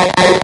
Bye.